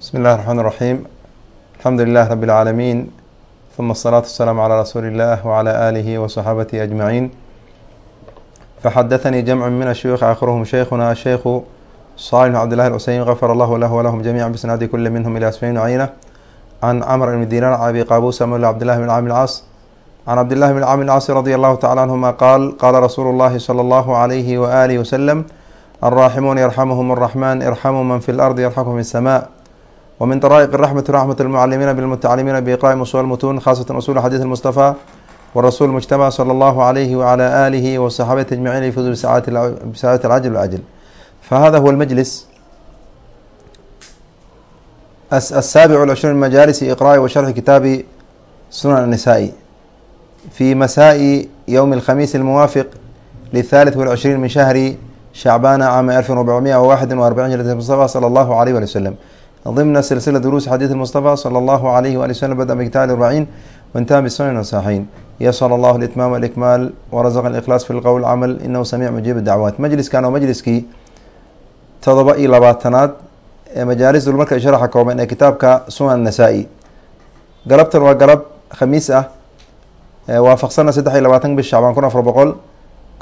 بsم الlh الرحمن الرحيم الحمdu لله رب العاalمين ثma الصلاة والسلام عlى رsuuل الlh وعlى آlه وصحاaبته أجمعين فxdثnي جمع من الشhyوخ آkhrهم شhيkhna الشhيkh صالح بن عبد الله العسيم غfر الله lh وlهم جميعا بsناdi kل minهم إلى سفين عينة عن cمر بن dيnاr أbي qاbوس mولى عبد الله بن cام الcاص عن عبد الله بن cام الcاص رضي الله تعالى عنهma qال qاla رsuل الlhi صلى الله عليه وآله وسلم الراحمون يرحمهم الرحمن ارحموا من في الأرض يرحمكم في السماء ومن طرائق الرحمة رحمة المعلمين بالمتعلمين بإقراء أصول المتون خاصة أصول حديث المصطفى والرسول المجتمع صلى الله عليه وعلى آله وصحابة أجمعين يفوزوا بسعادة العجل والعجل فهذا هو المجلس السابع والعشرون من مجالس إقراء وشرح كتاب سنن النسائي في مساء يوم الخميس الموافق للثالث والعشرين من شهر شعبان عام ألف وأربعمائة وواحد وأربعين هجرة المصطفى صلى الله عليه وسلم ضمن سلسلة دروس حديث المصطفى صلى الله عليه وآله وسلم بدأ بكتاب الأربعين وانتهى بالسنن والصحيحين يسر الله الإتمام والإكمال ورزق الإخلاص في القول والعمل إنه سميع مجيب الدعوات مجلس كان مجلسكii todoba iyo labaatanaad ee majaalis dulmarka sharaxa kooban ee kitaabka sunan النasaa-i galabtan waa galab khamiis ah waafaqsana saddex iyo labaatan bish shacbaan kun afar boqol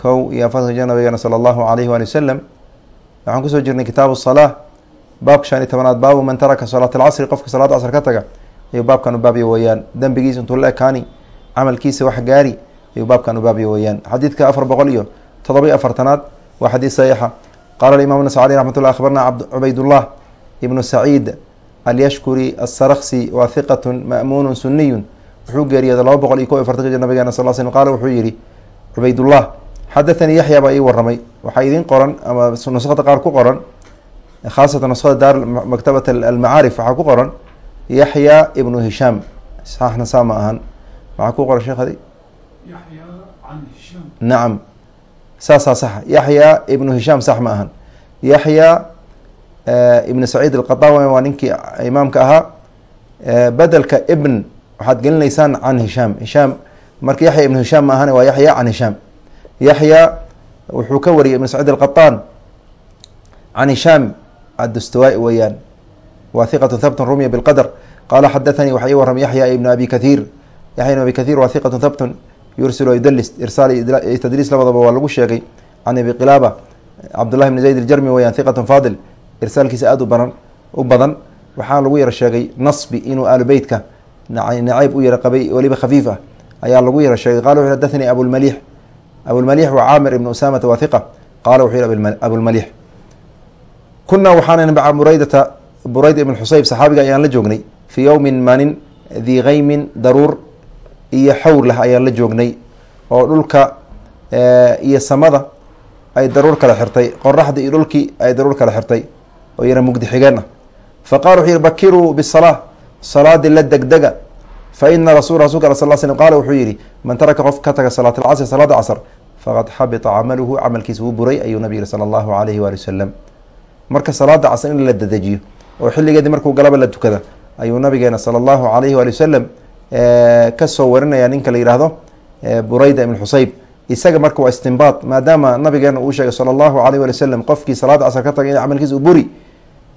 kow iyo afartanka jir nabigeena salى allahu alayhi waali wasalam waxaan kusoo jirnay kitaabu الsalaa baabka shan iyo tobanaad baabu man taraka salaat alcasri qofka salaada casr ka taga ayuu baabkan u baabya weeyaan dembigiisa intuu la ekaani camalkiisa wax gaari ayuu baabkan u baabya weeyaan xadiidka afar boqol iyo todoba iyo afartanaad waa xadiid saxiixa. Qaala imam nascali raxmat llah akhbarna cubaydullah ibnu saciid alyashkuri asaraksi waa hiqatun ma'muunu suniyun wuxuu geeriyooday laba boqol iyo ko iyo afartanka jir nabigeena sal slm qaala wuxuu yihi cubaydullah xadathanii yaxya baa ii waramay waxaa idiin qoran ama nuskhada qaar ku qoran khaasatan nuskhada daar maktabat almacaarif waxaa ku qoran yaxya ibnu hishaam saxna saa ma ahan maxaa ku qoran sheekhadi nacam saasaa saxa yaxya ibnu hishaam sax ma ahan yaxya ibnu saciid alqadawi waa ninkii imaamka ahaa bedelka ibn waxaad gelinaysaan can hishaam hishaam marka yaxya ibnu hishaam ma ahan waa yaxya can hishaam yaxya wuxuu ka wariyay ibnu saciid alqataan can hishaam adustawaa weeyaan. Waa hiqatu habtun rumiya bilqadr qaala xadathanii waxaa ii waramay yaxya ibnu abi kathiir yaxya ibnu abi kathiir waa hiqatu habtun yursil yudalis irsaal tadliis labadaba waa lagu sheegay. Can abi qilaaba cabdullahi bni zayd iljarmi weyaan hiqatun faadil irsaalkiisa aada u badan u badan. Waxaa lagu yaro sheegay nasbi inuu aalu beytka nacayb u yaro qabay weliba khafiif ah. Ayaa lagu yaro sheegay. Qala wuxu hadathanii abulmaliix abulmaliix waa caamir ibnu usaamata waa hiqa qaala wuxuu yihi abulmaliix kunaa waxaanan maca buraydata burayda ibn xusayb saxaabiga ayaan la joognay. Fii yowmin maanin dii kaymin daruur iyo xawr lah ayaan la joognay. Oo dhulka iyo samada ay daruur kala xirtay. Qoraxda iyo dhulkii ay daruur kala xirtay. Oo yana mugdi xigeen ah. Fa qala wuxuu yihi bakiruu bisalaa salaadii la degdega. Fa ina rasul rasulka al sal slm qaala wuxuu yihi man taraka qof ka taga salaat alcasr salaada casr faqad xabita camaluhu camalkiisa wuu buray ayuu nabig yihi sala allahu alayhi waali wasalam marka salaada casr in la dadejiyo oo xilligeedii markuu galaba la tukada ayuu nabigeena sala allahu alayhi waali wasalam ka soo warinaya ninka la yihahdo burayda ibn xusayb isaga marka waa istinbaad maadaama nabigeena uu sheegay sala allahu alayh wali wasalam qofkii salaada casr ka tagay in camalkiisa u buri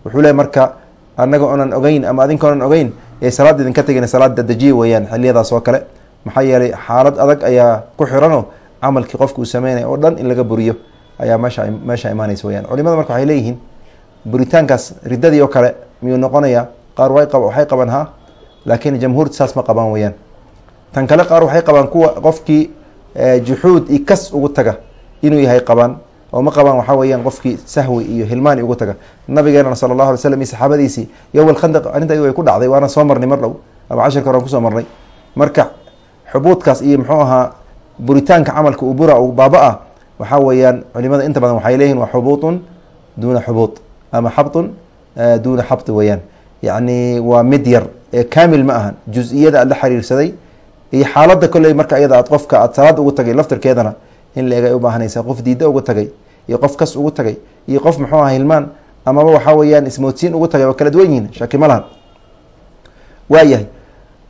wuxuu leey marka anaga onan ogeyn ama adinka onan ogeyn ee salaad idinka tegin salaad dadejiye weeyaan xiliyadaas oo kale. Maxaa yeelay xaalad adag ayaa ku xirano camalkii qofka uu sameynaya oo dhan in laga buriyo ayaa meesha meesha imaanaysa weyaan culimada marka waxay leeyihiin buritaankaas riddadii oo kale miyuu noqonaya qaar waxay qaban ha? Laakiin jamhuurta saas ma qabaan weyaan tan kale qaar waxay qabaan kuwa qofkii juxuud i kas ugu taga inuu yahay qabaan oo ma qabaan waxaa weeyaan qofkii sahwi iyo hilmaani ugu taga. Nabigeenana sala allahu alay slam iyo saxaabadiisii yowm alkhandaq arrinta way ku dhacday waana soo marnay mar dhow. Ama cashirka horan ku soo marnay. Marka xubuudkaas iyo muxuu ahaa buritaanka camalka uu bura baaba ah waxaa weeyaan culimada inta badan waxay leeyihiin waa xubuutun duuna xubuud ama xabtun duuna xabt weeyaan yacni waa mid yar ee kaamil ma ahan. Jus-iyada aad la xiriirsaday iyo xaaladda kolley marka iyada aad qofka aad salaada ugu tagay laftirkeedana in la eg ay u baahanaysaa qof diida ugu tagay iyo qof kas ugu tagay iyo qof muxuu aha hilmaan amaba waxaa weeyaan ismoodsiin ugu tagay waa kala duwan yihiin shaki ma lahan. Waayahay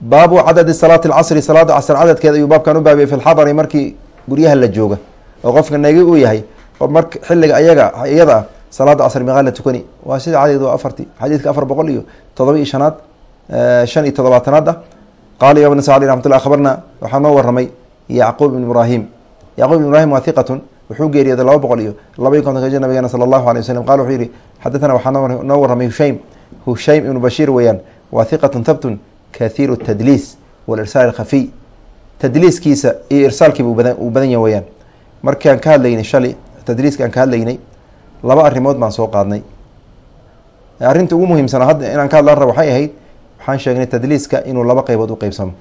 baabu cadadi salaati alcasri salaada casr cadadkeeda ayuu baabkan u baabiyay fi lxadari markii guryaha la jooga. Oo qofka nagi uu yahay mar xilliga ayaga iyada ah salaada casr meeqaa la tukani. Waa sida cadeed waa afarti xadiidka afar boqol iyo todoba iyo shanaad shan iyo todobaatanaad ah. Qaala imam nas alي raxmat llah akhbarna waxaa noo waramay yacquub ibn ibrahim yacquub ibn ibrahim waa hiqatun wuxuu geeriyooday laba boqol iyo laba iyo kontonka nabigeena sala allahu alay waslm qala wuxuu yihi xadathana waxaa noo waramay hushaym. Hushaym ibnu bashiir weeyaan waa hiqatun thabtun kathiiru tadliis walirsaal alkhafiy tadliiskiisa iyo irsaalkiiba uu badan yahay weyaan markaan ka hadlaynay shalay tadliiska aan ka hadlaynay laba arrimood baan soo qaadnay. Arrinta ugu muhiimsana hadda inaan ka hadlaan rab waxay ahayd waxaan sheegnay tadliiska inuu laba qeybood uqeybsamo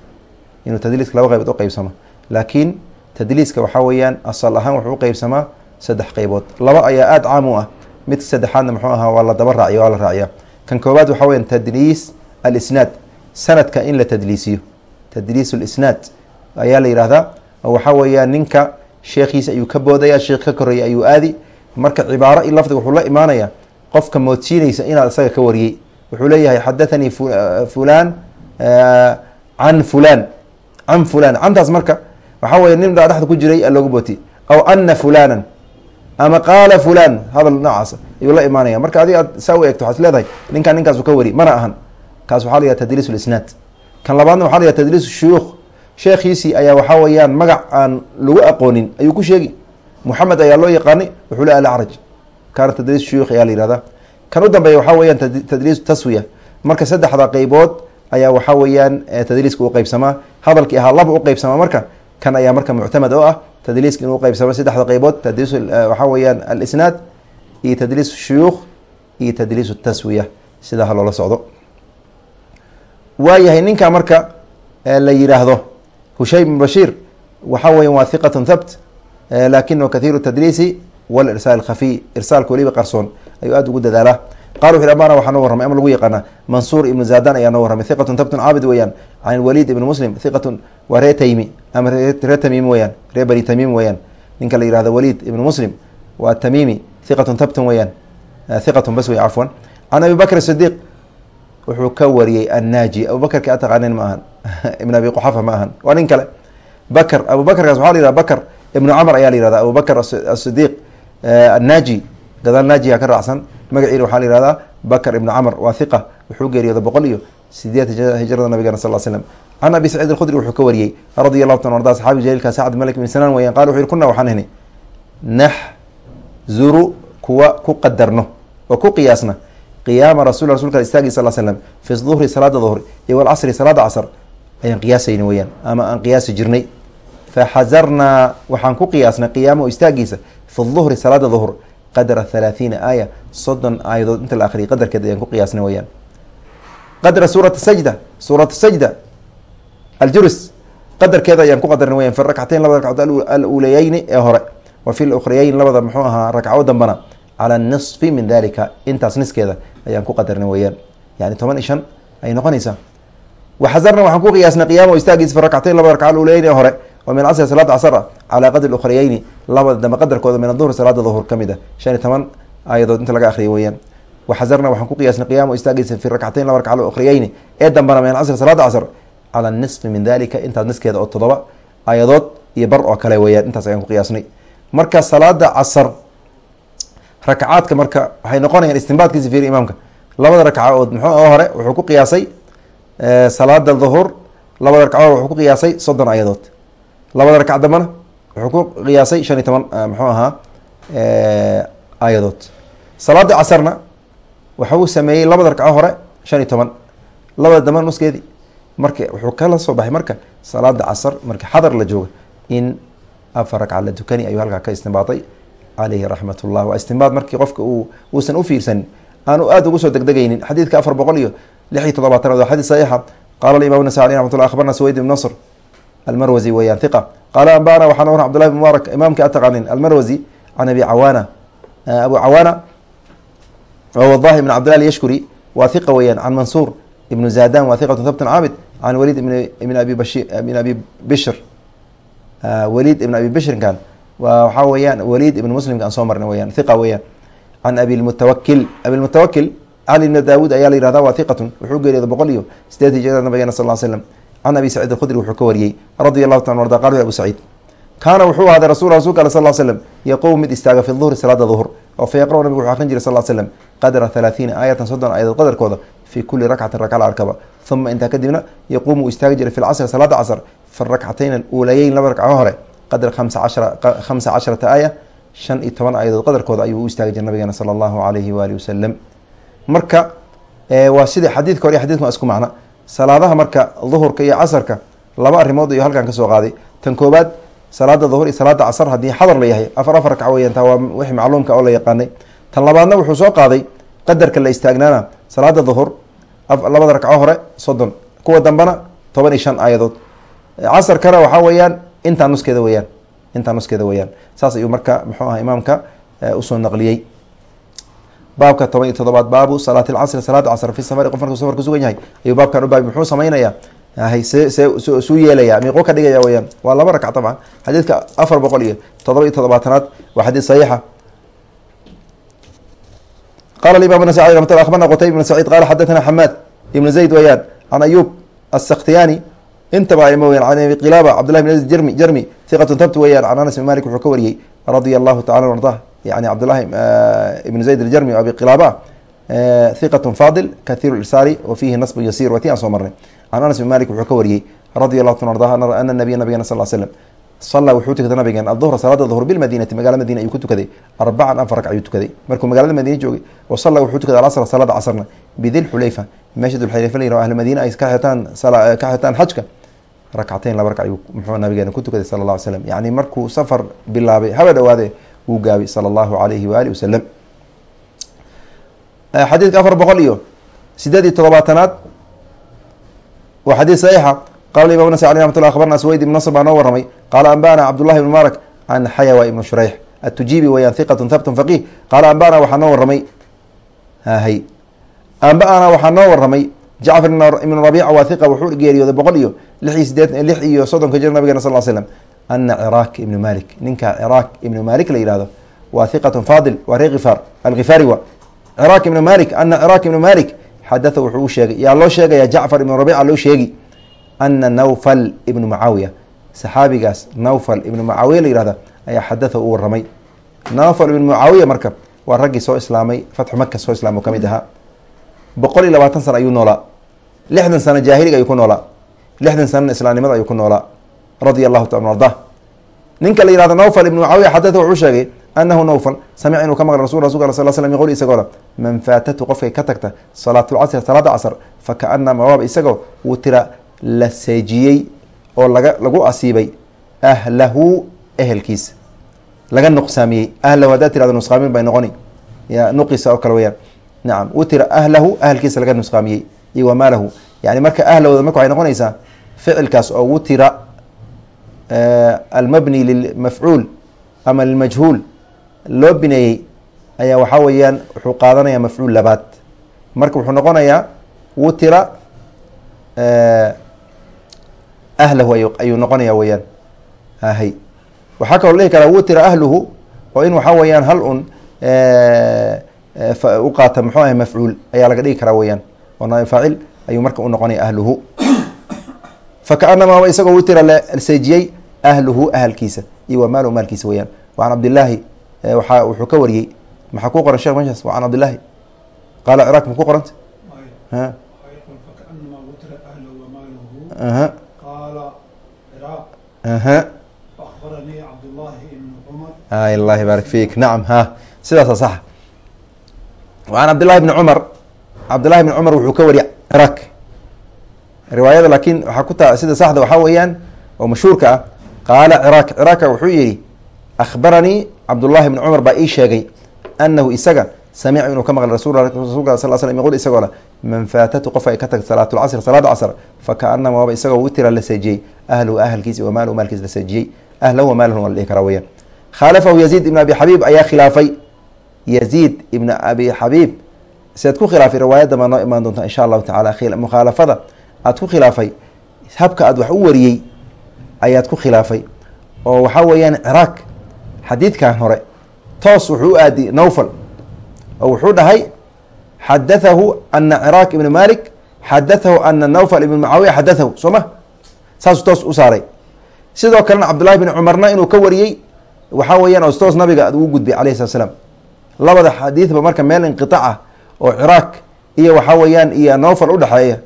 inuu tadliiska laba qeybood uqeybsamo laakiin tadliiska waxaa weeyaan asal ahaan wuxuu uqeybsamaa saddex qeybood laba ayaa aada caam u ah. Midka saddexaadna muxuu ahaa waa la daba raaciya waa la raaciya kan koowaad waxaa weyan tadliis alisnaad. Sanadka in la tadliisiyo. Tadliis lisnaad ayaa la yihahdaa oo waxaa weeyaan ninka sheekhiisa ayuu ka boodaya sheekh ka koreeyay ayuu aadi marka cibaaro i lafdiga wuxuu la imaanaya qofka moodsiinaysa inaad isaga ka wariyey. Wuxuu leeyahay xadathanii fulan can fulan can fulan cantaas marka waxaa weya nin baa dhexda ku jiray loogu booti aw ana fulanan ama qaala fulan hadal noocaas ayuu la imaanaya marka adig aad saa u eegto waxaad is leedahay ninkaan ninkaasu ka wari mana ahan. Kaas waxaa la yihah tadliis lisnaad kan labaadna waxa la yihah tadliis shuyuukh sheekhiisii ayaa waxaa weeyaan magac aan lagu aqoonin ayuu ku sheegi moxamed ayaa loo yaqaanay wuxuu le alacraj kaana tadliis shuyuukh ayaa la yihahda kan u dambeeya waxaa weeyaan tadliis taswiya. Marka saddexda qeybood ayaa waxaa weeyaan tadliiska uqeybsamaa hadalkii ahaa laba uqeybsamaa marka kan ayaa marka muctamad oo ah tadliiska inuu uqeybsamo saddexda qeybood tadliis waxaa weeyaan alisnaad iyo tadliis shuyuukh iyo tadliis taswiya. Sidaa ha loola socdo. Waayahay ninka marka la yihaahdo hushaym ibn bashiir waxaa weya waa hiqatun thabt lakinahu kathiiru tadliisi walirsaal alkhafiy irsaalka weliba qarsoon ayuu aada ugu dadaalaa qala wuxu amana waxaa noo warramay ama lagu yaqaana mansuur ibnu zadan ayaa noo warramay. Hiqatun thabtun caabid weeyaan can waliid ibn muslim hiqatun waa ree taymi ama ree tamiimi weyaan ree bani tamiim weyaan ninka la yihahdo waliid ibnu muslim waa tamiimi hiqatun thabtun weyaan hiqatun bas wey cafwan can abi bakr sidiiq wuxuu ka wariyey annaaji. Abubakrka ataqaanin ma ahan. Ibn abi quxafa ma ahan. Waa nin kale. Bakr abubakrkaas waxaa la yihah bakr ibnu camr ayaa la yihahda abubakr asidiiq annaaji gadaal naajiga ka raacsan. Magaciina waxaa la yihahdaa bakr ibnu camr waa hiqa wuxuu geeriyooda boqol iyo sideed hijrada nabigeena sal slam can abi saciid alkhudri wuxuu ka wariyey radia allahu ta arda saxaabi jaliilka sacd malik bin sanaan weyan qala wuxu yhi kuna waxaan hni naxzuru kuwa ku qadarno oo ku qiyaasna qiyaama rasul rasulka istaagi sal slam fi duhri salaada duhr iyo walcasri salaada casr ayaan qiyaasayna weyaan ama aan qiyaasi jirnay faxazarnaa waxaan ku qiyaasnay qiyaama istaagiisa fi duhri salaada duhr qadra halaathiina aaya soddon aayadood inta la akriyay qadarkeed ayaan ku qiyaasnay weyaan qadra suurat sajda suurat sajda aljurus qadarkeeda ayaan ku qadarnay weyan fi rakcatayn labada rakcadood aluulayeyni ee hore wa fi lukhrayeyn labada muxuu ahaa rakco dambana cala nisfi min dalika intaas niskeeda ayaan ku qadarnay weyaan yani toban iyo shan ayay noqonaysaa waxazarna waxaan ku qiyaasnay qiyaama istaagiisa fi rakcatayn labada rakca aluulayeyni ee hore oo min casri salaada casr ah calaa qadri ukhrayeyni labada dambe qadarkooda min aduhri salaada duhur ka mid a shan iyo toban aayadood inta laga akhriyay weyaan waxazarna waxaan ku qiyaasnay qiyaama istaagiisa fi rakcatayn laba rakca ukhrayeyni ee dambana min casri salaada casr cala nisfi min dalika intaas niskeeda oo todoba aayadood iyo bar oo kale weyaan intaas ayaan ku qiyaasnay. Marka salaada casr rakacaadka marka waxay noqonayaan istinbaadkiisa fiiri imaamka. Labada rakcaood muxuu oo hore wuxuu ku qiyaasay salaada duhur labada soddon aayadood labada rakac dambana wuxuu ku qiyaasay shan iyo toban muxuu ahaa aayadood. Salaada casarna waxuu sameeyey labada rakco hore shan iyo toban. Labada dambana nuskeedii marka wuxuu kala soo baxay marka salaada casar marka xadar la jooga in afar ragca la tukani ayuu halkaa ka istinbaaday caleyhi raxmat ullah waa istinbaad markii qofka uu uusan ufiirsanin aanu aada ugu soo degdegaynin. Xadiidka afar boqol iyo lix iyo todobaatanaad waa xadiis saxiixa. Qala imam nasa aley raxmat akhbarna suwayd ibn nasr almarwazi weeyaan hiqa qaala ambana waxaa noo cbdullahi bn mubaarak imaamkii ataqaanin almarwazi can abi cawaana abu cawaana wadahi ibn cabdillah alyashkuri waa hiqa weeyaan can mansuur ibnu zadan waa hiqatu thabtun caabid can waliid ibn abi bashi abi bishr waliid ibn abi bishrinkan waa waxaa weeyaan waliid ibn muslimka aan soo marnay weyaan hiqa weeyaan. Can abi lmutawakil abilmutawakil cali ibn daawuud ayaa la yihahda waa hiqatun wuxuu geeriyooda boqol iyo sideed hijrada sal slam can abi saciid alkhudri wuxuu ka wariyey radia allahu ta arda qal abu saciid kaana wuxuu ahaaday rasul rasulka ale sal slam yaquum mid istaaga fi duhri salaada duhur oo fa yaqra' nabigu wuxuu akrin jiray sal l slam qadra halaathiina aayatan soddon aayadood qadarkooda fii kuli rakcatin rakca arkaba. Uma intaa kadibna yaquumu uu istaagi jiray fi lcasri salaada casr fi rakcatayn aluulayeyn laba rakco hore qadra khamsa casharata aaya shan iyo toban aayadood qadarkooda ayuu u istaagi jiray nabigeena sala allahu alayhi waalihi wasalam marka waa sidii xadiidka hore iyo waa isku macno salaadaha marka duhurka iyo casarka laba arrimood iyo halkan ka soo qaaday. Tan koobaad salaada duhur iyo salaada casar haddii xadar la yahay afar afar ragca weyan taa waa wixii macluumka oo la yaqaanay. Tan labaadna wuxuu soo qaaday qadarka la istaagnaana salaada duhur labada ragco hore soddon kuwa dambena toban iyo shan aayadood. Casarkana waxaa weeyaan intaa nuskeeda weyaan intaa nuskeeda weyaan saas ayuu marka muxuu aha imaamka u soo naqliyey baabka toban iyo todobaad baabu salaati lcasri salaada casr fi safari qof markuu safar kusugan yahay ayuu baabkan ubaabi muxuu samaynayaa suu yeelaya miiqo ka dhigaya weyaan waa laba rakc dabcan xadiidka afar boqol iyo todoba iyo toddobaatanaad waa xadiid saxiixa. Qala imam nas abarna qutayb ibn saciid qala xadathana xamaad ibn zayd weyaan can ayub asakhtiyani intaba ima weyan can abi qilaaba cabdullahi bn jermi jermi hiqatun tabt weyaan can anas bin malik wuxuu ka wariyey radia allahu tacala ardah yani cabdullahi ibn zayd aljermi abi qilaaba hiqatun fadil kathiru irsaali wa fiihi nasbun yasir wati aan soo marnay can anas bin malik wuxuu ka wariyey radia allahu ta ardah ana nabiya nabigena sal slam sallaa wuxuu tukaday nabigeen aduhra salaada duhr bilmadiinati magala madiina ayuu ku tukaday arbacan afar rag ayuu tukaday markuu magaalada madiina joogay wa salla wuxuu tukaday alasra salaada casrna bidil xulayfa meesha dulxulayfa la yirah ahlu madiina ay ka xitaan ka xitaan xajka rakcateyn laba rag ayuu muxuu nabigeena ku tukaday sala allah alay slam yacni markuu safar bilaabay haba dhawaade wuu gaabay sala allahu alayhi waalihi wasalam xadiidka afar boqol iyo sideed iyo todobaatanaad waa xadiid saxiixa. Qala imam nas alي ramat llah abarna swayd ibn nasr baa noo waramay qaala anbana cabdullahi ibn mubarak can xayawa ibn shureyx atujibi weyaan hiqatun habtun faqih qaala anbana waxaa noo waramay hay. Anba-ana waxaa noo waramay jacfar ibn rabica waa hiqa wuxuu geeriyooday boqol iyo lix iyo sideed lix iyo soddonka jir nabigena sal l slam ana ciraaq ibnu malik ninka ciraaq ibnu malik la yihahdo waa hiqatun fadil waa ree kifaar alkifaari wa ciraaq ibnu malik ana ciraaq ibnu malik xadatha wuxuu u yaa loo sheegaya jacfar ibnu rabica loo sheegi ana nawfal ibnu mucaawiya saxaabigaas nawfal ibnu mucaawiya la yihahda ayaa xadatha u waramay nawfal ibnu mucaawiya marka waa raggii soo islaamay fatxu maka soo islaam oo ka mid ahaa boqol iyo labaatan sana ayuu noolaa lixdan sano jaahiliga ayuu ku noolaa lixdan sanana islaamnimada ayuu ku noolaa radia allahu ta arda ninka la yihahdo nawfal ibnu mucaawiya xadatha wuxuu sheegay anahu nawfal samic inuu ka maqla rasul rasulka al sal slam yqul isagoola man faatatu qofkay ka tagta salaatulcasri salaada casr fakaanama waaba isagoo wuu tira la seejiyey oo laga lagu asiibay ahlahu ehelkiisa laga nuqsaamiyey. Ahlahu haddaad tirahdo nusqaamin bay noqoni. Ya nuqisa oo kale weyaan nacam wutira ahlahu ahalkiisa laga nusqaamiyey iyo wamaalahu yani marka ahlahooda marka waxay noqonaysaa ficilkaas oo wutira almabni lilmafcuul ama lilmajhuul loo bineeyey ayaa waxaa weeyaan wuxuu qaadanaya mafcuul labaad marka wuxuu noqonayaa wutira ahlahu ay ayuu noqonaya weyaan hay waxaa kaloo dhihi karaa wutira ahluhu oo in waxaa weeyaan hal un u qaata muxuu ahay mafcuul ayaa laga dhigi karaa weyaan oo naab faacil ayuu marka u noqonaya ahluhu fakaanamaa isagoo wutira la seejiyey ahluhu ahalkiisa iyo wamaalu maalkiisa weyaan cabdillaahi waa wuxuu ka wariyey maxaa ku qoran shekh meeshaas? Wa can cabdillaahi qaala ciraaq ma ku qoranta allahi baarak fiik. Nacam ha sidaasa sax. An cabdillahi bni cumar. Cabdillahi bni cumar wuxuu ka wariyay ciraaq riwaayada laakiin waxaa ku taa sida saxda waxaa weeyaan oo mashhuurka ah qaala ciraaq ciraaka wuxuu yihi akhbaranii cabdullahi bni cumar baa ii sheegay anahu isaga samica inuu ka maqlay rasulka sal slm yqul isagoo le man faatatu qof ay ka tagto salaat lcasr salaada casr fakaanama waaba isagoo witira la seejiyey ahluhu ahalkiisa wamaaluhu maalkiisa la seejiyey ahlahu wamaaluhu waa la dhihi karaa weyaan khaalafahu yaziid ibn abi xabiib ayaa khilaafay yaziid ibn abi xabiib siaad ku khilaafay riwaayadda baa noo imaan doontaa insha allahu tacala mukhaalafada aad ku khilaafay habka aad wax u wariyey ayaad ku khilaafay. Oo waxaa weeyaan ciraaq xadiidkan hore toos wuxuu u aadi nawfal. Oo wuxuu dhahay xadathahu ana ciraaq ibn malik xadathahu ana nawfal ibn mucaawiya xadathahu soo ma? Saasuu toos u saaray. Sidoo kalena cabdullahi bn cumarna inuu ka wariyey waxaa weeyaan oo toos nabiga ugu gudbay alayh slat slam labada xadiidba marka meel inqiaac ah oo ciraaq iyo waxaa weeyaan iyo nofal udhexeeya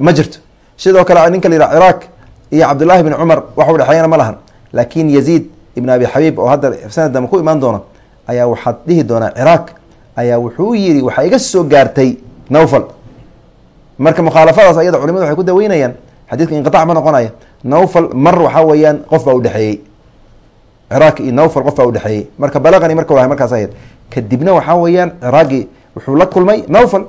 ma jirto. Sidoo kale ninka la yidhaha ciraaq iyo cabdullahi bn cumar wax udhexeeyana ma lahan. Laakin yaziid ibn abi xabiib oo hadda sanad dambe ku imaan doona ayaa waxaad dhihi doonaa ciraaq ayaa wuxuu yidhi waxaa iga soo gaartay nowfal marka mukhaalafadaas ayada culimadu waxay ku daweynayaan xadiidka inqiac ma noqonaya nowfal mar waxaa weeyaan qof baa udhexeeyey ciraaq iyo nowfal qof baa udhexeeyey marka balaqani marka wahay markaas ahayd kadibna waxaa weeyaan ciraaqi wuxuu la kulmay nowfal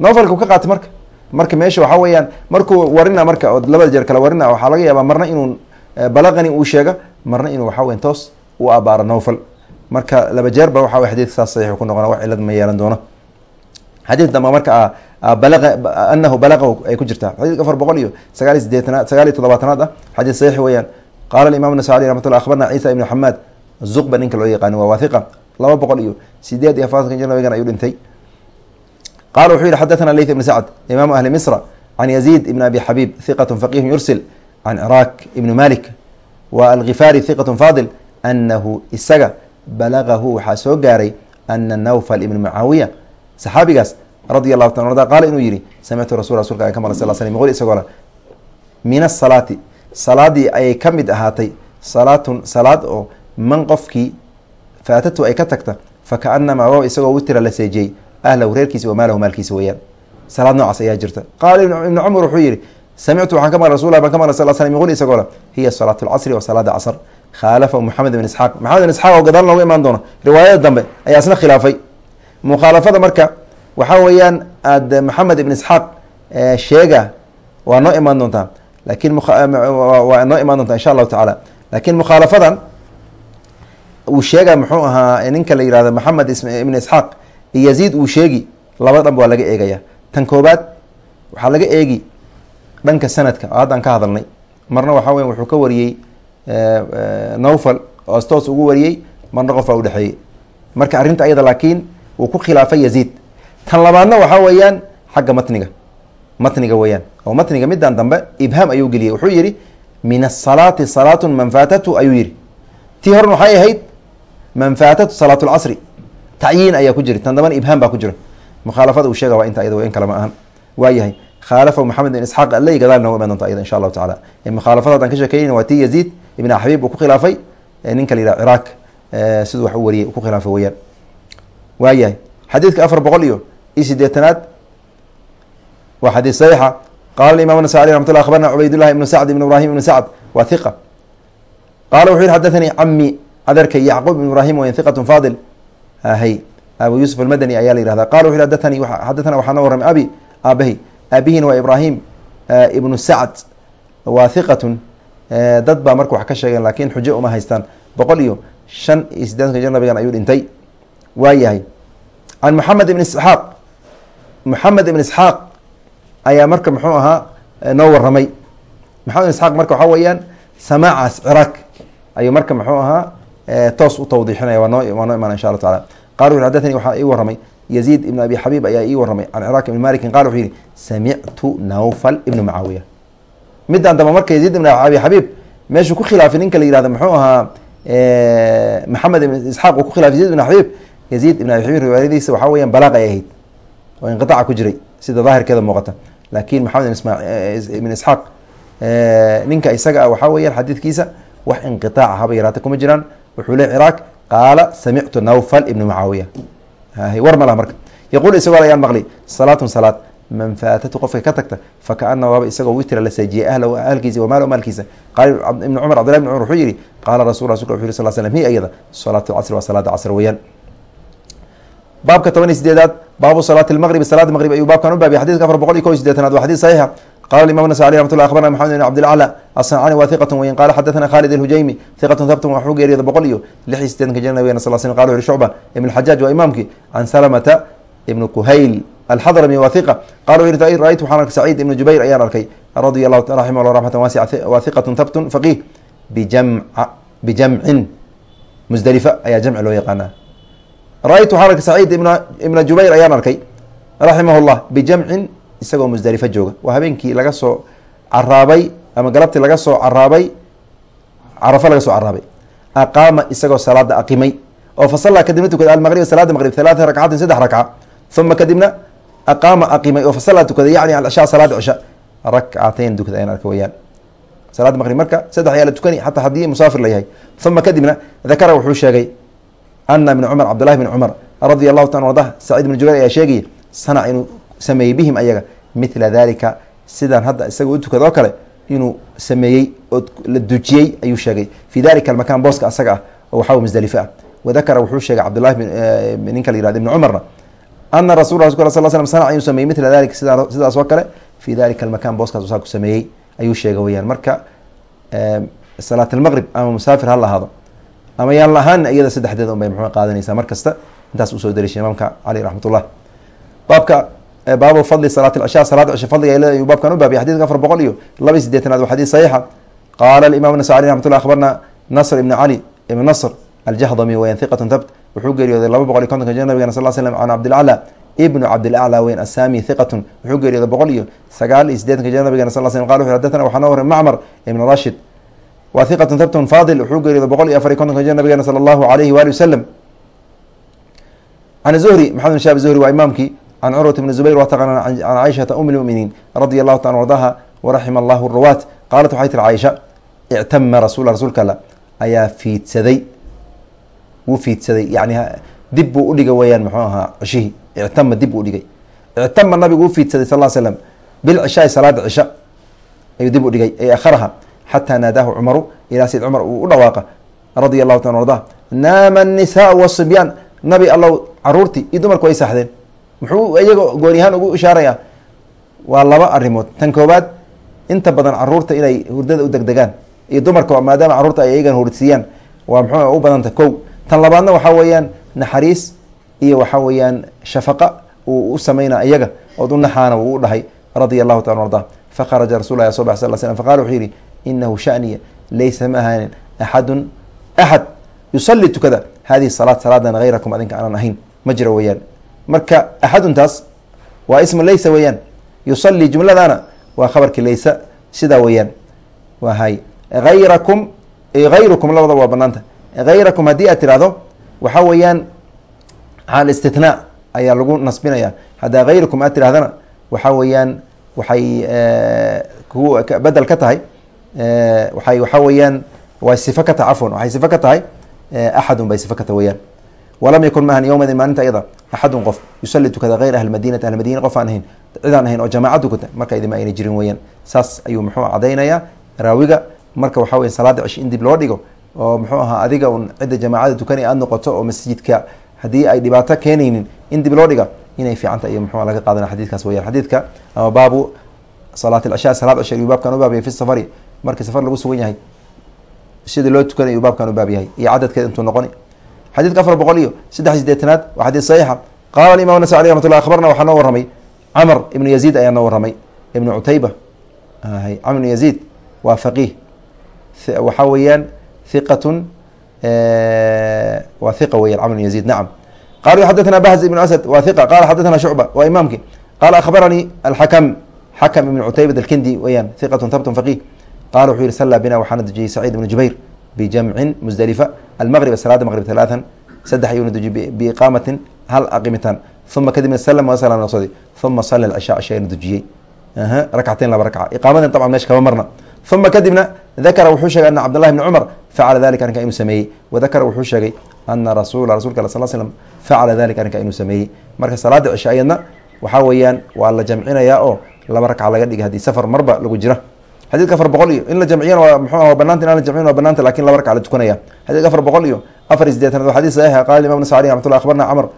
nowfalka ka qaatay marka marka meesha waxaa weeyaan markuu warina marka oo labada jeer kale warina waxaa laga yaabaa marna inuu balaqani uu sheega marna inuu waxaa weyan toos u abaaro nowfal marka laba jeerba waxa wey xadidka saas saxiix ku noqona wax cilad ma yeelan doono. Xadiid damba marka balaqa anahu balaqahu ay ku jirtaa. Xadiidka afar boqol iyo sagaal iyo sideetanaad sagaal iyo toddobaatanaad ah xadiid saxiix weeyaan. Qaala imam nasai aleh ramat llah akhbarna ciisa ibn xamaad zuqba ninka loo yaqaani waa wathiqa laba boqol iyo sideed iyo afartanka jir nabigan ayuu dhintay qala wuxuu yihi xadathana leyth ibn sacd imaamu ahli misra can yaziid ibn abi xabiib hiqat faqihun yursil can ciraaq ibn malik wa alghifaari hiqat fadil anahu isaga balagahu waxaa soo gaaray ana nawfal ibn mucaawiya saxaabigaas radi allahu ta arda qaala inuu yihi samictu rasul rasulka ka maqlay sal slam qul isagoo min asalaati salaadii ayay ka mid ahaatay salaatun salaad oo man qofkii faatatu ay ka tagta fakaanamaa isagoo witira la seejiyey ahlahu reerkiisa wamaalahu maalkiisa weeyaan salaad noocaas ayaa jirta qaala ibnu cumar wuxuu yihi samictu waxaan ka maqlay rasul baan ka maqlay sal slam qul isagoo le hiya salaat lcasri wa salaada casr khaalafahu moxamed ibn isxaaq maxamed ibn isxaaq oo gadaal nooga imaan doona riwaayada dambe ayaa isna khilaafay mukhaalafada marka waxaa weeyaan aad maxamed ibn isxaaq sheega waa noo imaan doontaa laakiin waa noo imaan doontaa insha allahu tacaala laakiin mukhaalafadan uu sheega muxuu ahaa ninka la yihahdo maxamed ibn isxaaq yaziid uu sheegi labada dhanba waa laga eegaya. Tan koobaad waxaa laga eegi dhanka sanadka oo haddaan ka hadalnay. Marna waxaa weya wuxuu ka wariyey nowfal oo stoos ugu wariyey marna qof udhexeeyey marka arrinta ayada laakiin wuu ku khilaafay yaziid tan labaadna waxaa weeyaan xagga matniga. Matniga weeyaan. Oo matniga middan dambe ibhaam ayuu geliyey. Wuxuu yihi min asalaati salaatun man faatatu ayuu yihi tii horan waxay ahayd man faatatu salaat lcasri tacyiin ayaa ku jira. Tan dambana ibhaam baa ku jira. Mukhaalafada uu sheega waa inta ayada in kale ma ahan. Waayahay khaalafahu maxamed bin isxaaq aley gadaal nooga imaan doonta ayada insha allahu tacala mukhaalafada haddaan ka sheekeynayna waa tii yaziid ibn xabiib uu ku khilaafay. Ninka la yidhaha ciraaq. Siduu wax u wariyay ku khilaafay weyaan waayahay xadiidka afar boqol iyo iyo waa xadiid saxiixa. Qala imam nasa alي ramat llah abarna cubaydullahi ibnu sacd ibn ibrahim ibn sacd waa hiqa qala wuxuu yihi xadathanii cami adeerkay yacquub ibn ibrahim weyan hiqat fadil hay abu yuusuf almadani ayaa la yihahda qala wuxu yhi hadathanii xadathana waxaa noo warramay abi aabahi aabihina waa ibrahim ibnu sacd. Waa hiqatun dad baa marka wax ka sheegeen laakiin xujo uma haystaan. Boqol iyo shan iyo siddeetanka jir nabigan ayuu dhintay. Waa yahay can moxamed ibn isxaaq. Moxamed ibn isxaaq ayaa marka muxuu ahaa noo waramay maxamed ibn isxaaq marka waxaa weeyaan samaacaas ciraaq ayuu marka muxuu ahaa toos u tawdiixinaya waa noo waa noo imaan insha allahu tacala qala wuxu xadathani waxaa ii warramay yaziid ibn abi xabiib ayaa ii warramay can ciraaq ibn malikin qala wuxuu yihi samictu nawfal ibnu mucaawiya. Midaan damba marka yaziid ibn abi xabiib meeshuu ku khilaafay ninka la yihahdo muxuu ahaa maxamed ibn isxaaq uu ku khilafay yaziid ibn xabiib yaziid ibn abi xabiib riwaayadiisa waxaa weeyaan balaaq ay ahayd. Oo inqiaaca ku jiray sida daahirkeeda muuqata. Laakin maxamed ibn isxaaq ninka isaga ah waxaa weeyaan xadiidkiisa wax inqiaaca haba yaraata kuma jiraan wuxuu le ciraaq qaala samictu nawfal ibn mucaawiya. War ma laha marka. Yaquul isagoo ayaan maqli salaatun salaad man faatatu qofka ka tagta fakaana waaba isagoo witra la saajiyey ahlahu ahalkiisa wamaalo maalkiisa. Qaala ibn cumar cbdillahi bn cumar wuxuu yihi qaala rasul rasulka wuxu yiri sal slam hiya iyada salaatu lcasri waa salaada casr weeyaan. Baabka toban iyo sideedaad baabu salaati lmaqribi salaada maqrib ayuu baabkan u baabiyay xadidka afar boqol iyo ko iyo sideetanaad waa xadid saxiixa qala imam nasa alي llah abarna maxamed bn cabdilacla asancani wa hiqat weyn qala xadathana khalid alhujaymi hiqatun habtun waxuu geeriyooda boqol iyo lix iyo sideetanka jir nabigena sal slam qala wuxu shucba ibn xajaaj waa imaamkii can salamata ibn kuhayl alxadrami wa hiqa qala wuxu yiri ra-ytu waxaan arkay saciid ibn jubayr ayaan arkay radia allahu ta raximah llah raxmatan waasica wa hiqatun habtun faqih bijamca bijamcin musdalifa ayaa jamci loo yaqaana ra-ytu waxaan arkay saciid ibna jubayr ayaan arkay raximah llah bijamcin isagoo musdalifa jooga. Waa habeenkii laga soo caraabay ama galabtii laga soo caraabay carafo laga soo caraabay aqaama isagoo salaada aqimay oo fasallaa kadibna tukaday almaqriba salaada maqrib halaata rakcatin saddex rakca. Uma kadibna aqaama aqimay oo fasallaa tukaday yacni alcishaa salaada cisha rakcateyn tukada ayaan arka weyaan salaada maqrib marka saddex ayaa la tukani xataa haddii musaafir la yahay. Uma kadibna dakara wuxuu sheegay ana ibna cumar cabdullahi bn cumar radia allahu taala ardah saciid ibn jubayr ayaa sheegaya sanac inuu sameeyey bihim ayaga mithla dalika sidaan hadda isaga u kale inuu sameeyey oo la dujiyey ayuu sheegay. Fi dalika almakan booska asaga ah oo waxaa musdalife ah. Wadakara wuxuu sheegay cabdullahi ninka la yihahdo ibn cumarna ana rasul rasul sal slam sanac inuu sameeyey mithla dalika sidaa sidaas oo kale fi dalika almakan booskaas usaa ku sameeyey ayuu sheegay weyaan marka salaat almaqrib ama musaafir ha lahaado ama yaan lahaana iyada saddexdeeda un bay muxuu qaadanaysaa mar intaas u soo dalishay imaamka caleyh raxmat baabka baabu fadli salaat alcishaa salaada cisha fadliga ay leedahay baabkan u baabiyay xadidka afar boqol iyo laba iyo sideetanaad waa xadiis saxiixa. Qaala alimam nasai aleyh raxmat llah akhbarna nasr ibni cali ibn nasr aljahdami weyan hiqatun thabt wuxuu geeriyooday laba boqol iyo kontonka jir nabigana sal slam can cabdilacla ibnu cabdilacla weyn asami hiqatun wuxuu geeriyooday boqol iyo sagaal iyo sideetanka jir nabigana sal slam qala wuxu waxaa noo waray macmar ibn rashid. Wa hiqatun thabtun fadil wuxuu geeriyooday boqol iyo afar iyo kontonka jir nabigana sala allahu alayhi waali wasalam can zuhri maxamed bin shahab zuhri waa imaamkii can curwat bni zubayr waa taqaana can caishata um lmuminiin radia allahu taala ardaha waraxima allahu ruwaat qaalat waxay tiri caaisha ictama rasuula rasuulka alla ayaa fiidsaday wuu fiidsaday yani dib buu udhigay weyaan muxuu ahaa cishihii ictama dib buu udhigay ictama nabigu u fiidsaday sal slam bilcishaai salaada cisha ayuu dib udhigay ee akharaha xataa naadaahu cumaru ilaa sayd cumar uu u dhawaaqa radia allahu taala ardah naama annisaau wasibyaan nabi allow caruurtii iyo dumarku ay saxdeen muxuu iyaga gooni ahaan ugu ishaaraya waa laba arrimood. Tan koowaad inta badan carruurta inay hurdada u degdegaan iyo dumarka maadaama carruurta ay iyagan hurdsiiyaan waa muxuu u badanta kow. Tan labaadna waxaa weeyaan naxariis iyo waxaa weeyaan shafaqa uu u sameyna iyaga ood u naxaana uu u dhahay radia allahu taala arda fakharaja rasul lah soo bax sal slam faqala wuxuu yihi inahu shaniya laysa ma ahaanin axadun axad yusalli tukada hadihi salaat salaadan hayrakum adinka aanan ahayn. Ma jiro weeyaan marka axaduntaas waa ismu laysa weeyaan. Yusalli jumladana waa khabarkii laysa. Sidaa weeyaan waa hay. Hayrakum hayrukum labada waa banaanta hayrakum haddii aad tirahdo waxaa weeyaan xaal istithnaa ayaa lagu nasbinaya haddaa hayrukum aad tirahdana waxaa weeyaan waxay ku bedel ka tahay waay waxaa weeyaan way sifo ka tahay cafwan waxay sifo ka tahay axadun bay sifo ka tahay weyaan walam yakun maahan yowmadin maalinta ayada axadun qof yusalli tukada hayr ahli madinati ahli madina qof aan ahayn cidaan ahayn oo jamaacad tukata marka idima ayna jirin weyaan saas ayuu muxuu cadaynayaa raawiga. Marka waxaa weya salaada cish in dib loo dhigo oo muxuu ahaa adiga un cidda jamaacada tukanaya aada noqoto oo masjidka haddii ay dhibaato keenaynin in dib loo dhiga inay fiicanta iyo muxuu laga qaadana xadiidkaas weyaan xadiidka ama baabu salaat alcishaa salaad cisha ayuu baabkan u baabyahay fi safari. Markii safar lagu sugan yahay sida loo tukanay ayuu baabkan baab yahay xadidka afar boqol iyo saddex sideetanaad waa xadiid saxiixa. Qaala imam nasa aleh ramat llah akhbarna waxaa noo warramay camr ibnu yaziid ayaa noo warramay. Ibnu cutayba camr ibnu yaziid waa faqiih. Waxaa weeyaan hiqatun waa hiqa weyan camr ibnu yaziid nacam. Qala xadathana bahz ibnu asad waa hiqa qala xadathana shucba waa imaamki qala akhbaranii alxakam xakam ibnu cutaybat alkindi weyaan hiqatun habtun faqiih. Qala wuxuu yihi sallaa bina waxaana dujiyey saciid ibnu jubayr bijamcin musdalifa almaqriba salaada maqrib talaatan saddex ayuuna dujiyey biiqaamatin hal aqimitaan uma kadibna sallam waa salaam noqsaday uma salla alcishaa cishaana dujiyey rakcateyn laba rakca iqaamadan dabcan meesha kama marna uma kadibna dakara wuxuu sheegay ana cabdullahi bni cumar facala dalika arrinka inuu sameeyey wadakara wuxuu sheegay ana rasula rasulka al sal slam facala dalika arrinka inuu sameeyey marka salaada cisha ayadna waxaa weeyaan waa la jamcinayaa oo laba rakca laga dhigay haddii safar marba lagu jira xadidka afar boqol iyo in la jamciyana waa waa banaanta in la jamciyn waa banaanta laakiin laba rakca la tukanaya. Xadidka afar boqol iyo afar iyo sideetanaad waa xadis saxiixa qala imam llah akhbarna camr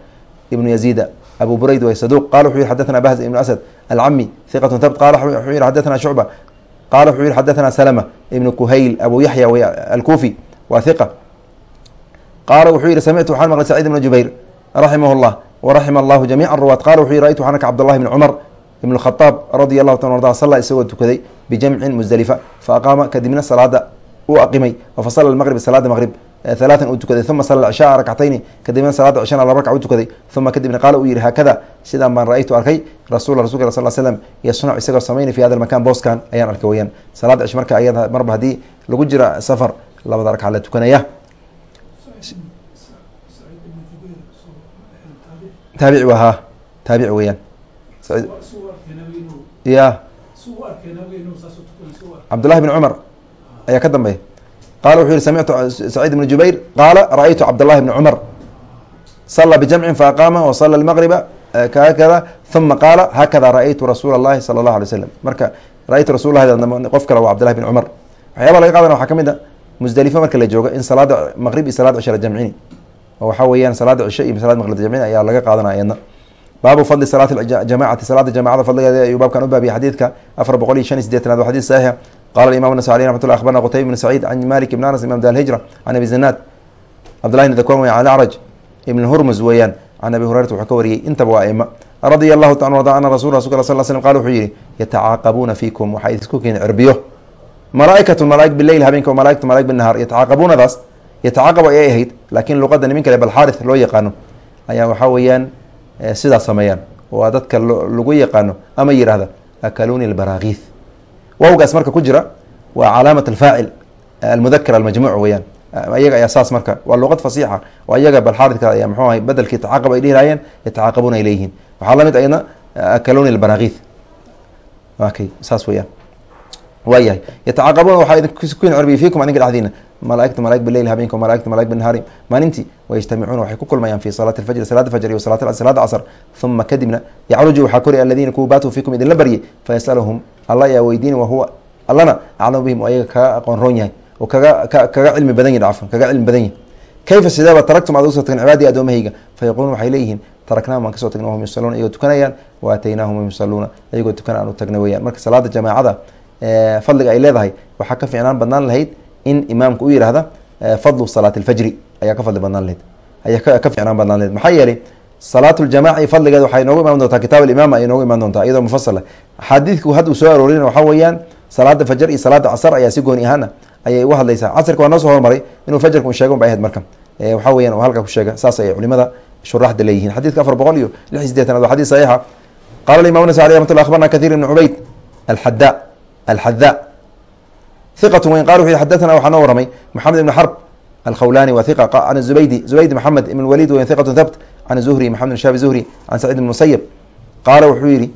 ibnu yaziida abu burayd way saduq. Qala wuxuu yihi xadathana bahz ibnu asad alcami hiqatun thabt. Qala wuxuu yihi xadathana shucba. Qala wuxuu yihi xadathana salama ibnu kuhayl abu yaxya w alkufi waa hiqa qala wuxuu yihi samictu waxaan maqlay sacid ibna jubayr raximah llah waraxima allahu jamica ruwaat qala wuxuu yihi raytu waxaan arka cabdullahi bni cumar ibn khaaab radia allahu ta arda salla isagoo tukaday bijamcin musdalifa fa aqaama kadibna salaada uu aqimay fafasala maqrib salaada maqrib halaatan uu tukaday uma salla cishaa rakcatayni kadibna salaada cishana laba rakca u tukaday uma kadibna qaala uu yihi haakada sidaan baan ra'aytu arkay rasula rasulka sal slam yasnacu isagoo sameynay fi hada makan booskan ayaan arkay weyaan salaada cish marka ayada marba haddii lagu jira safar labada rakca la tukanaya. Taabici waa haa taabici weeyaan ya. Cabdullahi bn cumar ayaa ka dambeeya qala wuxuu yihi samictu saciid bn jubayr. Qaala ra'aytu cabdullahi bni cumar sala bijamcin faaqaama wasala lmaqriba kakada uma qaala hakada ra'aytu rasuula اllahi sala اllahu alay slam marka ra'aytu rasul lah qof kale waa cabdullahi bn cumar waxyaaba laga qaadana waxaa ka mid a musdalifo marka la joogo in salaada maqrib iyo salaad cisha la jamcini oo waxaa weeyaan salaada cisho iyo salaad maqrib la jamcini ayaa laga qaadanaya iyadna baabu fadli salaati jamacati salaada jamacada fadligeeda ayuu baabkan u baabiyay xadiidka afar boqol iyo shan iyo sideetanaad waa xadis saxiixa qala imam nasai aleh raxmat llah akhbarna qutayb bn saciid can malik ibn anas imam dalhijra can abi zinaad cabdullahi dakwan wey can ibn hurmus weeyaan can abi hurayrata wuxuu ka wariyey intaba waa aima radia allahu ta arda ana rasul rasulka sal slm qala wuxuu yihi yatacaaqabuuna fiikum waxaa idinku keeni cirbiyo malaaikatu malaaig bileyl habeenka malaaigtu malaig binahaar yatacaaqabuunadaas yatacaqab ayay ahayd laakiin luqada nimin kale loo yaqaano ayaa waxaa weeyaan sidaas sameeyaan waa dadka lagu yaqaano ama yihahda akaluni lbaraakiith wawgaas marka ku jira waa calaamat alfaacil almudakar almajmuuc weyaan ayaga ayaa saas marka waa luqad fasiixa oo ayaga balxaaridka ayaa mxuu ahay bedelkii tacaqab ay dhihi lahaayeen ay leeyihiin waxaa la mid ayadna akaluni lbaraakiith okay saas weyaan waayahay yatacaaqabuuna waxaa idinku cirbiya fiikum adinka dhexdiina malaaigta malaig bileyl habeenka malaaigta malaig binahaari maalintii wayajtamicuuna waxay ku kulmayaan fi salaati alfajri salaada fajr iyo salaada casr uma kadibna yacruju waxaa kori aladiina kuwa baatuu fiikum idinla baryay fayasaluhum alla ayaa weydiini wahuwa allana aclamu bihim oo ayaga kaga aqoon roon yahay oo kaga kaga cilmi badan yahi cafan kaga cilmi badan yahi kayfa sideeba taraktum aad u soo tageen cibaadii adoomahayga? Fayaquuluun waxay leeyihiin taraknaahum aan ka soo tagna wahum yusaluuna iyagoo tukanayaan wa aataynaahum wahum yusaluuna iyagoo tukan aan u tagna weyaan marka salaada jamaacada fadliga ay leedahay waxaa ka fiicnaan badnaan lahayd in imaamku u yihahda fadlu salaati alfajri ayaa ka fadli badnaan lahayd ayaa ka fiicnaan badnaan lahayd maxaa yeelay salaat ljamaci fadligeeda waxay noogu imaan doontaa kitaab alimaam ayay noogu imaan doontaa iyadoo mufasala xadiidku hadda uu soo aroorin waxaa weeyaan salaada fajar iyo salaada casar ayaa si gooni ahaana ayay uga hadlaysaa. Casrka waa noo soo hormaray inuu fajarka u sheega un bay ahayd marka waxaa weyan oo halkaa ku sheega saas ayay culimada shuraxda leeyihiin. Xadidka afar boqol iyo lix iyo sideetanaad waa xadid saxiixa. Qala imam nasai aleh ramat llah akhbarna kathir ibn cubayd alxada alxada hiqat weyn qal wuxu xadathana waxaa noo waramay maxamed ibn xarb alkhawlani wa hiqa can zubaydi zubayd maxamed ibn walid weyn hiqatu thabt can zuhri maxamed bin shabi zuhri can sacid ibn musayib qaala wuxuu yihi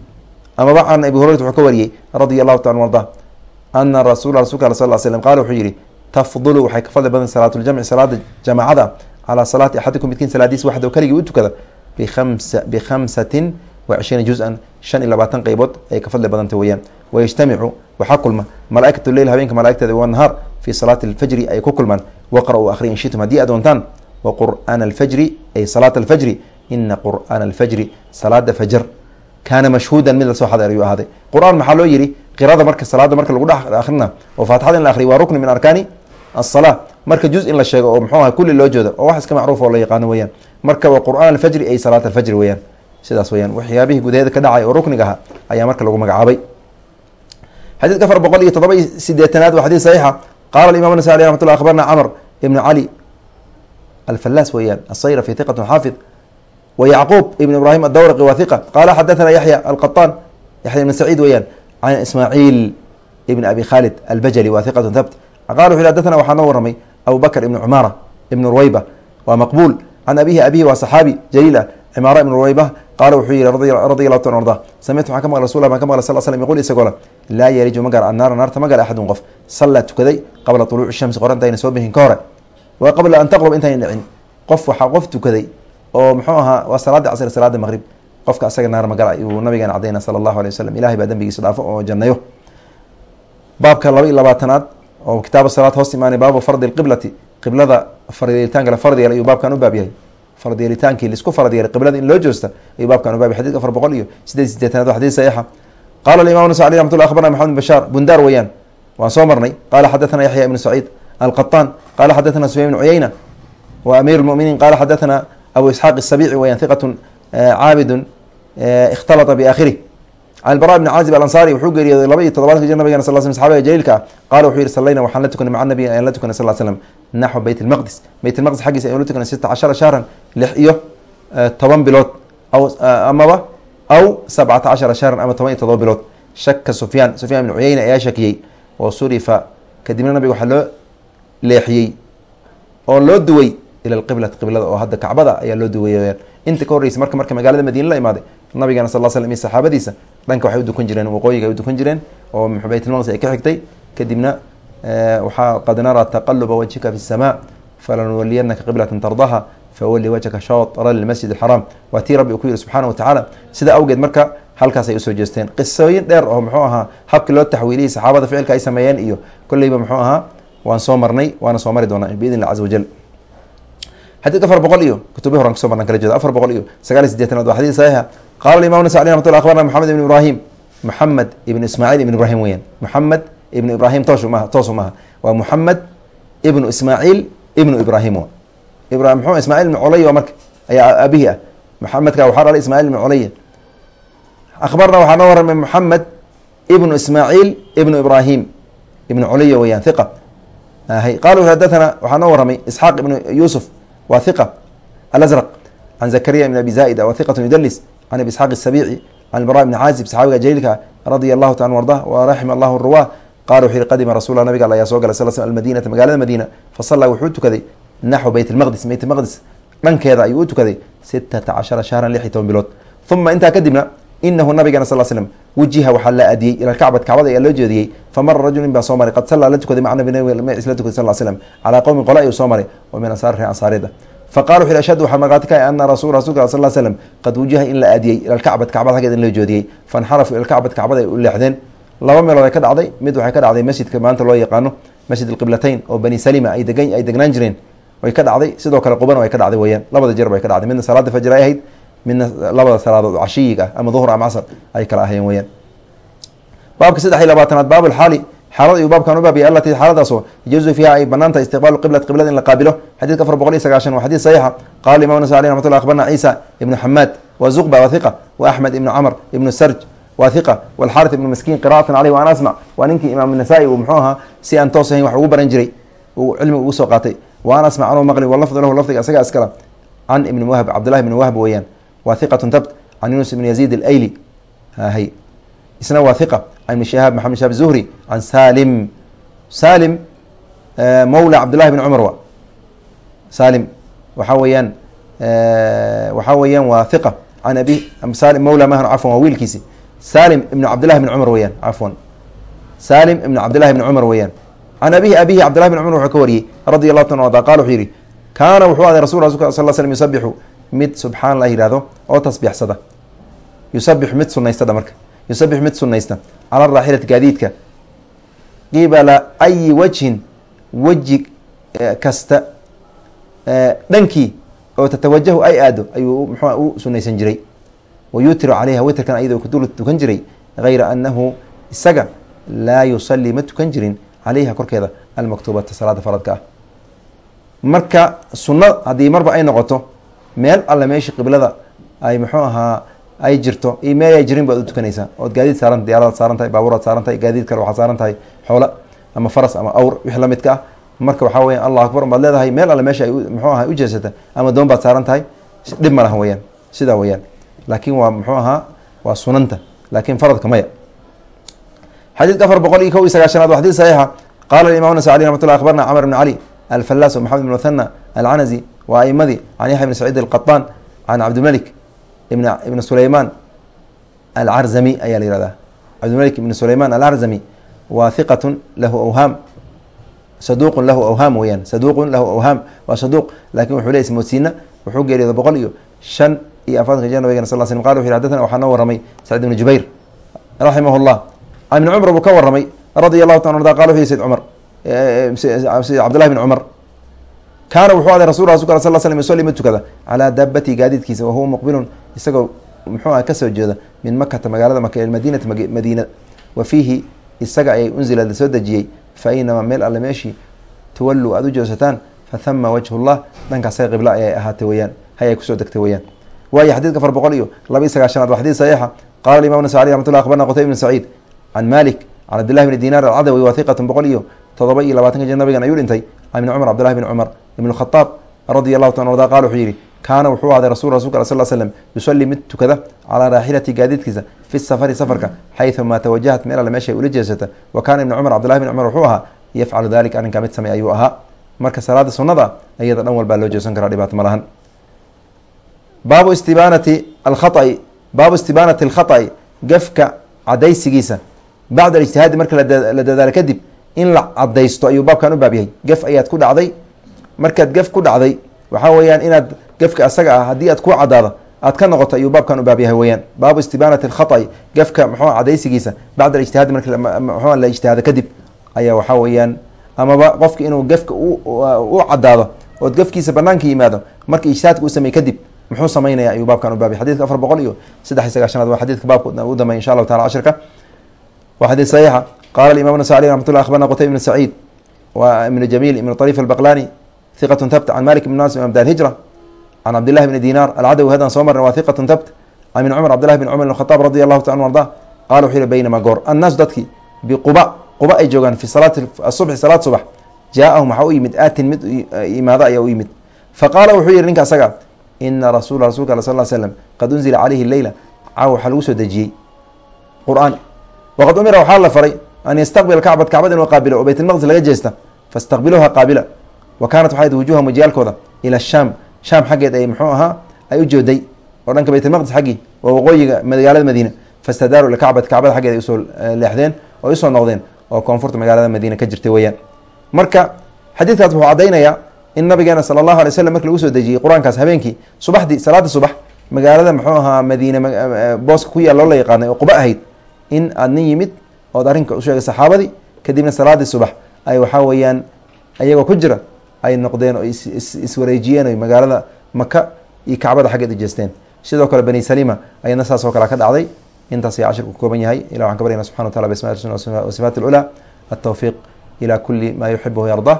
amaba can abi hurayrat wuxuu ka wariyey radia allahu taala arda ana rasul rasulka al sal slm qala wuxuu yihi tafdulu waxay ka fadli badan salaat ljamci salaada jamaacada calaa salaati axadikum midkiin salaadiis waxdo keligii u tukada bikhamsatin wa cishriina juz-an shan iyo labaatan qeybood ay ka fadli badanta weeyaan. Wayajtamicu waxaa kulma malaa'ikat leyl habeenka malaaigteeda wanahaar fi salaati alfajri ay ku kulmaan. Waqra-u akhri in shitum haddii aad doontaan wa qur'aana alfajri ay salaata alfajri ina qur'aana alfajri salaada fajr kaana mashhuudan mid la soo xadeer ayuu ahaaday. Qur'aan maxaa loo yihi qirada marka salaada marka lagu dhex akrina oo faatixada in la akriyo waa rukni min arkaani asala marka juz in la sheego oo muxuu aha kulli loo jooda oo wax iska macruuf oo la yaqaano weyaan marka wa qur'aan alfajri ay salaat alfajri weyaan sidaas weyaan waxyaabihii gudaheeda ka dhacay oo rukniga aha ayaa marka lagu magacaabay. Xadiidka afar boqol iyo todoba sideetanaad waa xadid saxiixa. Qala imam nasai aleh ramat llah akhbarna camr ibn cali alfallaas weyaan asayrafi hiqat xaafid wa yacquub ibn ibrahim adawraqi wa hiqa qala xadathana yaxya alqaطan yaxya ibn saciid weyaan can ismaaciil ibn abi khalid albajali wa hiqat thabt. Qala wuxu hadathana waxaa noo waramay abu bakr can abihi abihi waa saxaabi jaliil ah cimaara ibn ruwayba qaala wuxuu yihi radi allahu ta arda samictu waxaan ka maqla rasul baan ka maqla sal slm yqul isagoo le laa yariju ma gaar annaara naarta ma gala axadun qof sallaa tukaday qabla tuluuci shamsi qorantayna soo bixin ka hore wa qabla an taqrub intayna dhicin qof waxaa qof tukaday oo muxuu ahaa waa salaada casr salaada maqrib qofka asaga naar ma gala uu nabigeena cadayna sala allahu alay wasalam ilahay baa dembigiisa dhaafo oo jannayo baabka qiblada faryeelitaanka farad yeelay ayuu baabkan u baab yahay. Farad la isku farad yeelay qiblada in loo joosta ayuu baabkan u baab yahay. Xadidka afar boqol iyo sideed sideetanaad waa xadiis saxiixa ah. qala alimam nasa alih raxmatullah akhbarna maxamed bin bashaar bundaar weeyaan waan soo marnay. Qala xadathana yaxya ibnu saciid alqataan qala xadathana sufyan ibn cuyayna wa amiir lmuminiin qala xadathana abu isxaaq isabici weeyaan hiqatun eh, caabidun eh, ikhtalata biaakhirih can bara bni caazib alansaari wuxuu geeriyooday laba iyo toddobaadka jir nabigeena sal sl saxaabiga jaliilka ah. Qala wuxuu yihi sallayna waxaan la tukanay maca nabiy ayaan la tukanay sal slam naxwa beyt lmaqdis beyt lmaqdis xaggiisa ayaan la tukanay sita cashara shahran lix iyo toban bilood amaba aw sabcata cashara shahran ama toban iyo todoba bilood shaka sufyaan sufyaan ibn cuyeyna ayaa shakiyey oo surifa kadibna nabiga waxaa loo leexiyey oo loo duway ila alqiblati qiblada oo hadda kacbada ayaa loo duwaya weyaan inta ka horreysa marka marka magaalada madiine la imaaday nabigeena sal slam iyo saxaabadiisa dhanka waxay u dukan jireen waqooyiga ay u dukan jireen oo baytulmaqdis ay ka xigtay kadibna waxaa qad naraa taqaluba wajhika fi الsamaa falanuwaliyanaka qiblata tardaha fawali wajhaka shatra lmasjid اxaraam waa tii rabbi uu ku yihi subxaana watacaala sida awgeed marka halkaas ay usoo jeesteen qisooyin dheer oo muxuu ahaa habkii loo taxwiiliyey saxaabada ficilka ay sameeyeen iyo kolleyba muxuu ahaa waan soo marnay waana soo mari doonaa biidn illah caza wajal xadidka afar boqol iyo kutubi horan kaso marnan kala jeeda afar boqol iyo sagaal iyo sideetanaad waa xadid saxiixa qala imam nasa alي ramat lla abarna moxamed ibn ibrahim moxamed ibn ismaaciil ibn ibrahim weyaan moxamed ibnu ibrahim toos maha toosu maaha waa moxamed ibnu ismaaciil ibnu ibrahim. Ibra mxu ismaciil marka ayaa aabihii ah. Moxamedka waxaa dhalay ismaciil ibn colaya akhbarna waxaa noo waramay moxamed ibnu ismaaciil ibnu ibrahim ibnu colaya weyaan hiqa hy qala xadathana waxaa noo waramay isxaaq ibnu yuusuf waa hiqa alazraq can zakariya ibn abi zaida wa hiqat yudalis can abi isxaaq isabici can ilbara ibni caazib saxaabiga jaliilka radia allahu taala ardah wa raxima allahu ruwa qala wuxu yihi qadima rasulla nabiga all ayaa soo galay sal sl almadinata magaalada madiina fasallaa wuxuu tukaday naxو beyt اmaqdis beyt maqdis dhankeeda ayuu u tukaday sitata cashara shahran lix iyo toban bilood uma intaa kadibna inahu nabigana sal slm wujiha waxaa la adiyey ila kacbad kacbada ayaa loo jeediyey famara rajulin baa soo maray qad sallaa la tukaday maca nabi macis la tukaday sal slm calaa qowmin qola ayuu soo maray oo min ansaar ree ansaarida faqala wuxu ashhadu waxaa markhaati ana rasul rasulka sal slm qad wujiha in la adiyey ila kacbad kacbada xaggeeda in loo jeediyey fainxarafuu ila kacbad kacbada ay u leexdeen laba meelood ay ka dhacday mid waxay ka dhacday masjidka maanta loo yaqaano masjid alqiblatayn oo bani salima ay degan ay degnaan jireen way ka dhacday. Sidoo kale qubana way ka dhacday weyaan labada jeer bay ka dhacday. Midna salaada fajr ay ahayd midna labada salaadood cashiyiga ama duhur ama casr ay kala ahayeen weyaan baabka saddex iyo labaatanaad baab lxaali xaalad ayuu baabkan u baabiyay alatii xaaladaasoo yajuusu fiiha ay banaantahay istiqbaalu qiblat qiblada in la qaabilo. Xadidka afar boqol iyo sagaashan waa xadid saxiixa. Qala imam nasa aleh llah akhbarna ciisa ibnu xamaad wa zuqba wa hiqa wa axmed ibnu camr ibnu sarj wa hiqa walxarit ibnu maskiin qira'atan caleyh wa an asmac waa ninkii imaam nasaa-i uu muxuu ahaa si aan toos ahayn wax ugu baran jiray uu cilmiga ugu soo qaatay. Wa an asmac anuu maqli walafdu lahu lafdiga isaga iskala. Can ibni wahb cabdillahi ibni wahb weeyaan. Waa hiqatun tabt can yunus ibn yaziid alayli. Hay. Isna waa hiqa can ibni shahaab maxamed shahab zuhri can salim salim mawla cabdillahi bn cumar wa. Salim waxaa weeyaan waxaa weeyaan waa hiqa can abi salim mawla mahan cafwan waa wiilkiisi salim ibn cabdillahi bn cumar weyaan cafwan salim ibn cabdillahi bn cumar weeyaan. Can abihi abihi cabdillahi bn cumar wuxuu ka wariyey radi allahu ta arda qala wuxuu yihi kaana wuxuu aday rasul sal l slm yusabixu mid subxaan la yihahdo oo tasbiixsada. Yusabixu mid sunaystada marka. Yusabixu mid sunaysta cala raaxilati gaadiidka. Qibala ayi wajhin weji kasta dhankii oo tatawajahu ay aado ayuu mxua u sunaysan jiray wayutiru calayha witrkan ayadoo kudul tukan jiray gayra anahu isaga laa yusalii ma tukan jirin calayha korkeeda almaktuubata salaada faradka ah marka sunna haddii marba ay noqoto meel alle meesha qiblada ay muxuu ahaa ay jirto iyo meel ay jirin baad u tukanaysaa ood gaadiid saaran diyaaradaad saaran tahay baabuuraad saaran tahay gaadiid kale waxaad saaran tahay xoola ama faras ama awr wix la midka ah marka waxaa weya allah akbar baad leedahay meel alle meesha ay muxuu aha u jeesata ama doon baad weyaan weyaan laakiin waa muxuu ahaa waa sunanta laakiin faradka maya. Xadiidka afar boqol iyo kow iyo sagaashanaad waa xadid saxiixa. Qala imam nas ramat llah abarna cmr bn cali alfalas maxamed bn muthana alcanazi wa aimadii can yaxya bn saciid alqaطan can cabdimalik ibn sulayman alcarzami ayaa la yihahdaa cabdimalik ibn sulayman alcarzami waa hiqat lahu awhaam saduq lahu awhaam weyaan saduqun lahu awhaam waa saduq laakiin wuxuu ley ismoodsiina wuxuu geeriyooda boqol iyo shan iyo afartanka jir nabigana sal slam qala wuxu yhi xadana waxaa noo waramay sacid ibn jubayr raximah llah ibni cumar buu ka waramay radia allahu ta arda qala wuxu yhi sayd cumar cabdillahi bn cumar kaana wuxuu aday rasul rasulka sal slm yusali mid tukada calaa daabati gaadiidkiisa wahuwa muqbilun isagoo muxuu ah ka soo jeeda min makata magaalada maka il madiinati madiina wa fiihi isaga ayay unzila la soo dejiyey fa aynamaa meel alle meeshii tuwalluu aada u jeesataan fa hama wajhu llah dhankaasay qibla ayay ahaatay weyaan hayay ku soo degtay weyaan waayo xadidka afar boqol iyo laba iyo sagaashanaad waa xadid saxiixa. Qala imam nas alي ramat llah abarna qutayb bn saciid can malik can cabdillahi bni dinar alcadawi waa hiqatan boqol iyo todoba iyo labaatanka jir nabigan ayuu dhintay can ibni cumar cabdillahi bni cumar ibn khadaab radia allahu ta arda qala wuxuu yihi kaana wuxuu ahday rasul rasulka sal slm yusalii mid tukada calaa raaxilati gaadiidkiisa fi safari safarka xayثuma tawajahat meel alle meeshay ula jeesata. Wa kana ibni cumar cabdillahi bn cumar wuxuu ahaa yafcalu dalika arrinkaa mid samey ayuu ahaa. Marka salaada sunada iyada dhan walbaa loo jeesan karaa dhibaato ma lahan baabu istibaanati alkhaai baabu istibaanati alkhata'i gafka cadaysigiisa. Bacda alijtihaadi marka la dadaalo kadib in la cadaysto ayuu baabkan u baab gaf ayaad ku dhacday markaad gaf ku dhacday waxaa weeyaan inaad gafka asaga ah haddii aad ku cadaado aad ka noqoto ayuu baabkan u baab weyaan baabu istibaanati alkhata'i gafka muxuu cadaysigiisa. Bacda alijtihaadi marka mxu la ijtihaado kadib ayaa waxaa weeyaan amaba qofka inuu gafka u cadaado ood gafkiisa banaanka yimaado marka ijtihaadka u samey kadib muxuu samaynaya ayuu baabkan u baabay xadidka afar boqol iyo saddex iyo sagaashanaad waa xadidka baabka u dambeya insha allahu taala cashirka waa xadiid saxiixa. Qala imam nasa alي raxmat llah akhbarna qutayb ibn saciid. Wa ibn jamiil ibn طarif albaqlani hiqat thabt. Can malik ibn nas imam dar hijra. Can cabdillahi bni dinar alcadawi hadan soo marna waa hiqat thabt. Can ibn cumar cabdillahi bn cumar khataab radi allahu ta anu arda qala wuxuu yihi baynama goor. Annaasu dadkii biquba quba ay joogaan fi salaati asubxi salaad subax jaaahum waxaa u yimid aatin mid imaado ayaa u yimid. Faqaala wuxuu yihi ninka asaga ina rasula rasulka sal l slm qad unzila calayhi leyla caaw waxaa lagu soo dejiyey qur'aan. Waqad umira waxaa la faray an yastaqbila kacbad kacbad inuu qaabilo oo baytulmaqdis laga jeesta fastaqbiluuha qaabila. Wa kaanat waxayd wujuhahum wajiyaalkooda ila shaam. Shaam xaggeed ay muxuu ahaa ay u jooday. Oo dhanka baytulmaqdis xaggii waa waqooyiga magaalada madiina. Fastadaaru ila kacbad kacbada xaggeed ay u soo leexdeen oo u soo noqdeen oo koonfurta magaalada madiina ka jirtay weyaan marka xadiidkaas wuxuu caddaynayaa in nabigeena sala allahu alay slam marki lagu soo dejiyey qur'aankaas habeenkii subaxdii salaada subax magaalada muxuu ahaa madiine booska ku yaal loo la yaqaanay oo quba ahayd in aad nin yimid ood arrinka usheegay saxaabadii kadibna salaadii subax ay waxaa weeyaan ayagoo ku jira ay noqdeen oo iswareejiyeen o magaalada maka iyo kacbada xaggeed u sidoo kale bani salima ayadna saas oo kale ka dhacday intaas ayaa cashirku kooban yahay. Ilah waxan ka baryana subxana wa tacala bismail husna wa sifaat alculaa altawfiiq ila kuli ma yuxibuhu yardah